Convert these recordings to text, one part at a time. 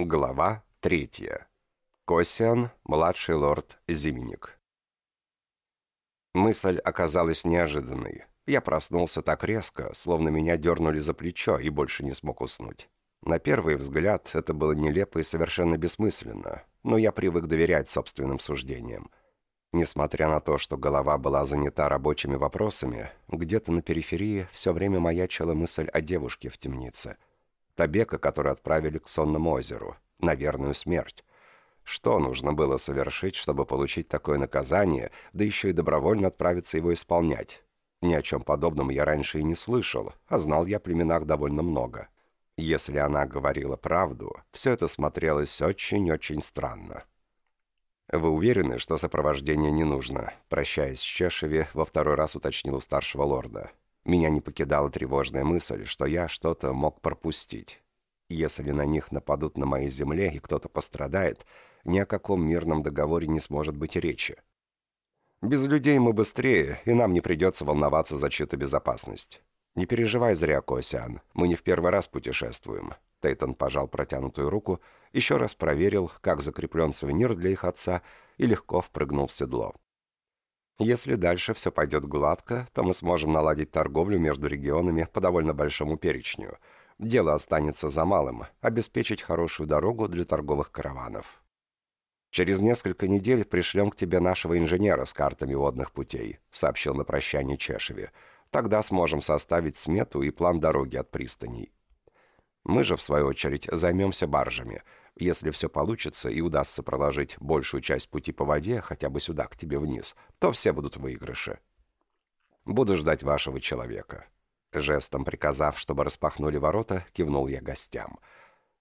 Глава третья. Косиан, младший лорд Зименник. Мысль оказалась неожиданной. Я проснулся так резко, словно меня дернули за плечо и больше не смог уснуть. На первый взгляд это было нелепо и совершенно бессмысленно, но я привык доверять собственным суждениям. Несмотря на то, что голова была занята рабочими вопросами, где-то на периферии все время маячила мысль о девушке в темнице – Табека, который отправили к Сонному озеру, на верную смерть. Что нужно было совершить, чтобы получить такое наказание, да еще и добровольно отправиться его исполнять? Ни о чем подобном я раньше и не слышал, а знал я о племенах довольно много. Если она говорила правду, все это смотрелось очень-очень странно. «Вы уверены, что сопровождение не нужно?» Прощаясь с Чешеви, во второй раз уточнил у старшего лорда. Меня не покидала тревожная мысль, что я что-то мог пропустить. Если на них нападут на моей земле и кто-то пострадает, ни о каком мирном договоре не сможет быть речи. Без людей мы быстрее, и нам не придется волноваться за чью-то безопасность. Не переживай зря, Косиан, мы не в первый раз путешествуем. Тейтон пожал протянутую руку, еще раз проверил, как закреплен сувенир для их отца, и легко впрыгнул в седло. Если дальше все пойдет гладко, то мы сможем наладить торговлю между регионами по довольно большому перечню. Дело останется за малым – обеспечить хорошую дорогу для торговых караванов. «Через несколько недель пришлем к тебе нашего инженера с картами водных путей», – сообщил на прощание Чешеве. «Тогда сможем составить смету и план дороги от пристаней. Мы же, в свою очередь, займемся баржами – если все получится и удастся проложить большую часть пути по воде, хотя бы сюда, к тебе вниз, то все будут выигрыши. Буду ждать вашего человека». Жестом приказав, чтобы распахнули ворота, кивнул я гостям.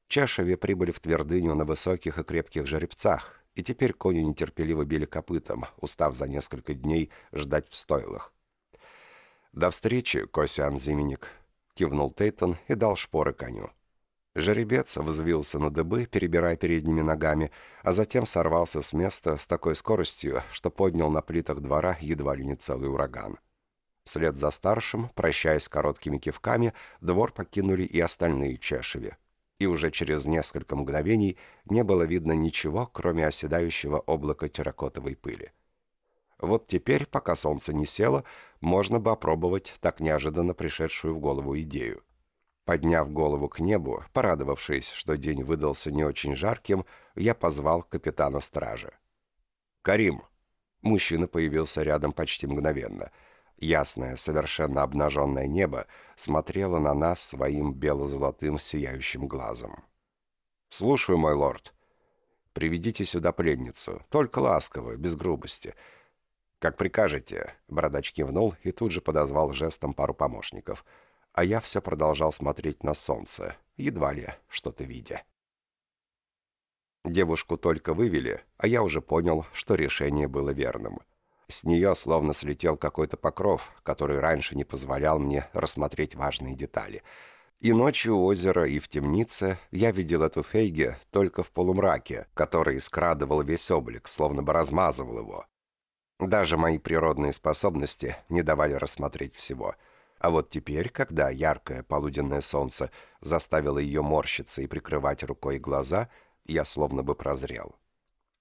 Чашеве прибыли в твердыню на высоких и крепких жеребцах, и теперь кони нетерпеливо били копытом, устав за несколько дней ждать в стойлах. «До встречи, Косиан Зименник», — кивнул Тейтон и дал шпоры коню. Жеребец взвился на дыбы, перебирая передними ногами, а затем сорвался с места с такой скоростью, что поднял на плитах двора едва ли не целый ураган. Вслед за старшим, прощаясь короткими кивками, двор покинули и остальные чешеви. И уже через несколько мгновений не было видно ничего, кроме оседающего облака терракотовой пыли. Вот теперь, пока солнце не село, можно бы опробовать так неожиданно пришедшую в голову идею. Подняв голову к небу, порадовавшись, что день выдался не очень жарким, я позвал капитана стражи. «Карим!» Мужчина появился рядом почти мгновенно. Ясное, совершенно обнаженное небо смотрело на нас своим бело-золотым сияющим глазом. «Слушаю, мой лорд. Приведите сюда пленницу, только ласково, без грубости». «Как прикажете», — бородач кивнул и тут же подозвал жестом пару помощников — а я все продолжал смотреть на солнце, едва ли что-то видя. Девушку только вывели, а я уже понял, что решение было верным. С нее словно слетел какой-то покров, который раньше не позволял мне рассмотреть важные детали. И ночью у озера, и в темнице я видел эту фейге только в полумраке, который скрадывал весь облик, словно бы размазывал его. Даже мои природные способности не давали рассмотреть всего — а вот теперь, когда яркое полуденное солнце заставило ее морщиться и прикрывать рукой глаза, я словно бы прозрел.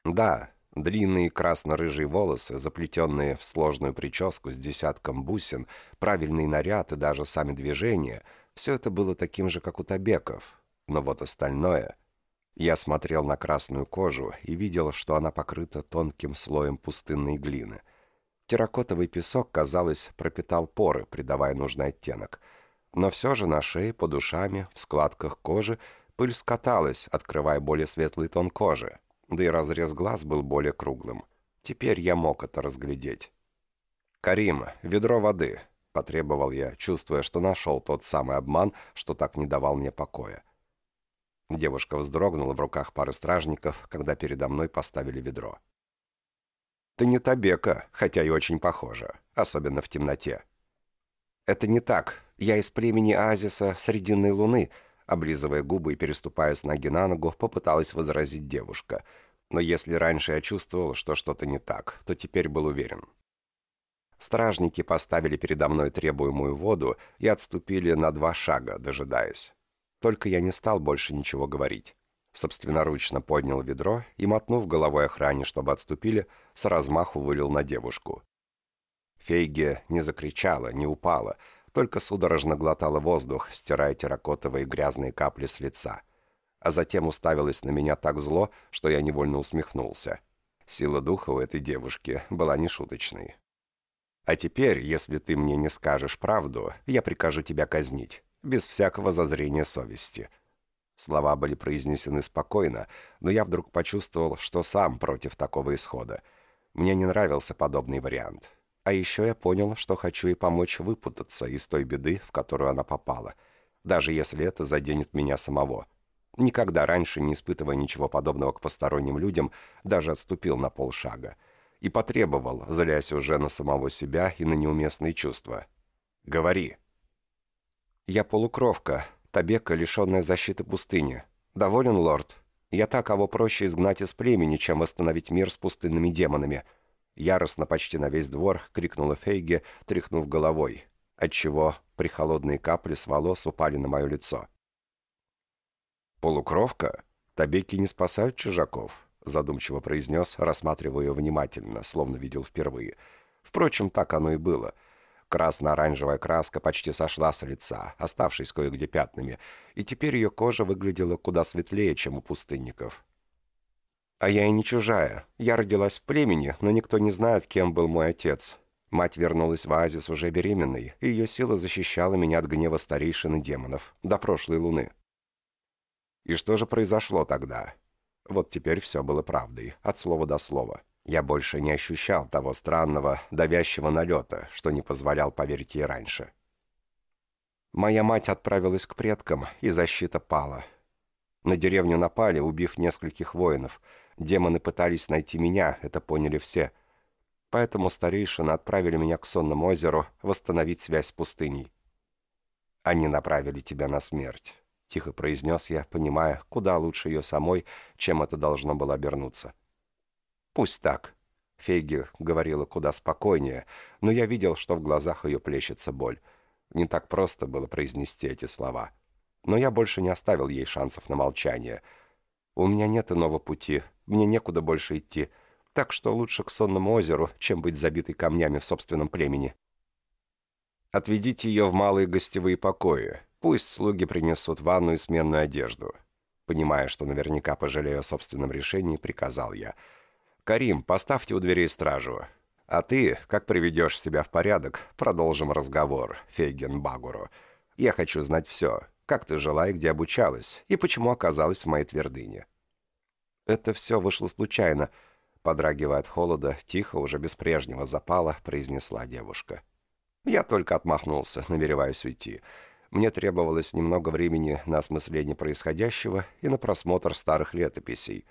Да, длинные красно-рыжие волосы, заплетенные в сложную прическу с десятком бусин, правильный наряд и даже сами движения — все это было таким же, как у табеков. Но вот остальное... Я смотрел на красную кожу и видел, что она покрыта тонким слоем пустынной глины — Терракотовый песок, казалось, пропитал поры, придавая нужный оттенок. Но все же на шее, под ушами, в складках кожи пыль скаталась, открывая более светлый тон кожи, да и разрез глаз был более круглым. Теперь я мог это разглядеть. «Карим, ведро воды», — потребовал я, чувствуя, что нашел тот самый обман, что так не давал мне покоя. Девушка вздрогнула в руках пары стражников, когда передо мной поставили ведро. Ты не Табека, хотя и очень похожа, особенно в темноте. Это не так. Я из племени Азиса Срединной Луны, облизывая губы и переступая с ноги на ногу, попыталась возразить девушка. Но если раньше я чувствовал, что что-то не так, то теперь был уверен. Стражники поставили передо мной требуемую воду и отступили на два шага, дожидаясь. Только я не стал больше ничего говорить. Собственноручно поднял ведро и, мотнув головой охране, чтобы отступили, с размаху вылил на девушку. Фейге не закричала, не упала, только судорожно глотала воздух, стирая терракотовые грязные капли с лица. А затем уставилась на меня так зло, что я невольно усмехнулся. Сила духа у этой девушки была нешуточной. «А теперь, если ты мне не скажешь правду, я прикажу тебя казнить, без всякого зазрения совести». Слова были произнесены спокойно, но я вдруг почувствовал, что сам против такого исхода. Мне не нравился подобный вариант. А еще я понял, что хочу ей помочь выпутаться из той беды, в которую она попала, даже если это заденет меня самого. Никогда раньше, не испытывая ничего подобного к посторонним людям, даже отступил на полшага. И потребовал, злясь уже на самого себя и на неуместные чувства. «Говори». «Я полукровка, Табека, лишенная защиты пустыни. Доволен, лорд? Я так, кого проще изгнать из племени, чем восстановить мир с пустынными демонами». Яростно почти на весь двор крикнула Фейге, тряхнув головой, отчего прихолодные капли с волос упали на мое лицо. «Полукровка? Табеки не спасают чужаков», задумчиво произнес, рассматривая ее внимательно, словно видел впервые. Впрочем, так оно и было. Красно-оранжевая краска почти сошла с лица, оставшись кое-где пятнами, и теперь ее кожа выглядела куда светлее, чем у пустынников. А я и не чужая. Я родилась в племени, но никто не знает, кем был мой отец. Мать вернулась в оазис уже беременной, и ее сила защищала меня от гнева старейшин и демонов до прошлой луны. И что же произошло тогда? Вот теперь все было правдой, от слова до слова. Я больше не ощущал того странного, давящего налета, что не позволял поверить ей раньше. Моя мать отправилась к предкам, и защита пала. На деревню напали, убив нескольких воинов — Демоны пытались найти меня, это поняли все. Поэтому старейшины отправили меня к Сонному озеру восстановить связь с пустыней. «Они направили тебя на смерть», — тихо произнес я, понимая, куда лучше ее самой, чем это должно было обернуться. «Пусть так», — Фейги говорила куда спокойнее, но я видел, что в глазах ее плещется боль. Не так просто было произнести эти слова. Но я больше не оставил ей шансов на молчание. «У меня нет иного пути», мне некуда больше идти, так что лучше к сонному озеру, чем быть забитой камнями в собственном племени. Отведите ее в малые гостевые покои. Пусть слуги принесут ванну и сменную одежду. Понимая, что наверняка пожалею о собственном решении, приказал я. «Карим, поставьте у дверей стражу. А ты, как приведешь себя в порядок, продолжим разговор, Фейген Багуру. Я хочу знать все. Как ты жила и где обучалась, и почему оказалась в моей твердыне. «Это все вышло случайно», — подрагивая от холода, тихо, уже без прежнего запала, произнесла девушка. Я только отмахнулся, намереваясь уйти. Мне требовалось немного времени на осмысление происходящего и на просмотр старых летописей.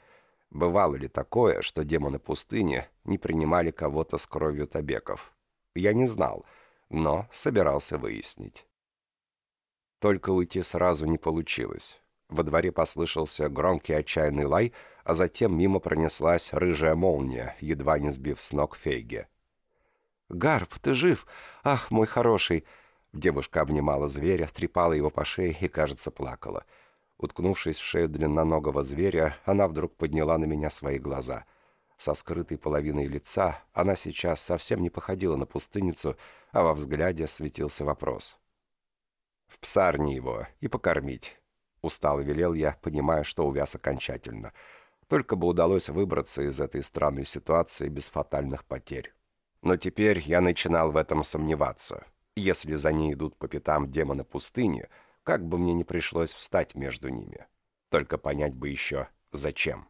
Бывало ли такое, что демоны пустыни не принимали кого-то с кровью табеков? Я не знал, но собирался выяснить. Только уйти сразу не получилось. Во дворе послышался громкий отчаянный лай — а затем мимо пронеслась рыжая молния, едва не сбив с ног Фейге. «Гарп, ты жив? Ах, мой хороший!» Девушка обнимала зверя, трепала его по шее и, кажется, плакала. Уткнувшись в шею длинноногого зверя, она вдруг подняла на меня свои глаза. Со скрытой половиной лица она сейчас совсем не походила на пустынницу, а во взгляде светился вопрос. «В псарне его и покормить», — устало велел я, понимая, что увяз окончательно — только бы удалось выбраться из этой странной ситуации без фатальных потерь. Но теперь я начинал в этом сомневаться. Если за ней идут по пятам демоны пустыни, как бы мне не пришлось встать между ними. Только понять бы еще, зачем.